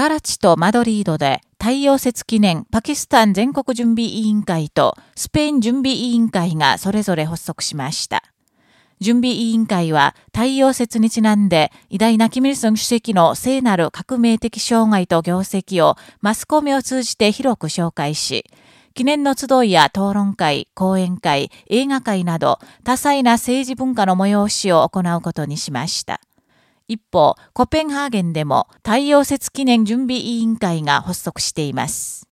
カラチとマドリードで太陽節記念パキスタン全国準備委員会とスペイン準備委員会がそれぞれ発足しました。準備委員会は太陽節にちなんで偉大なキミルソン主席の聖なる革命的障害と業績をマスコミを通じて広く紹介し、記念の集いや討論会、講演会、映画会など多彩な政治文化の催しを行うことにしました。一方、コペンハーゲンでも太陽節記念準備委員会が発足しています。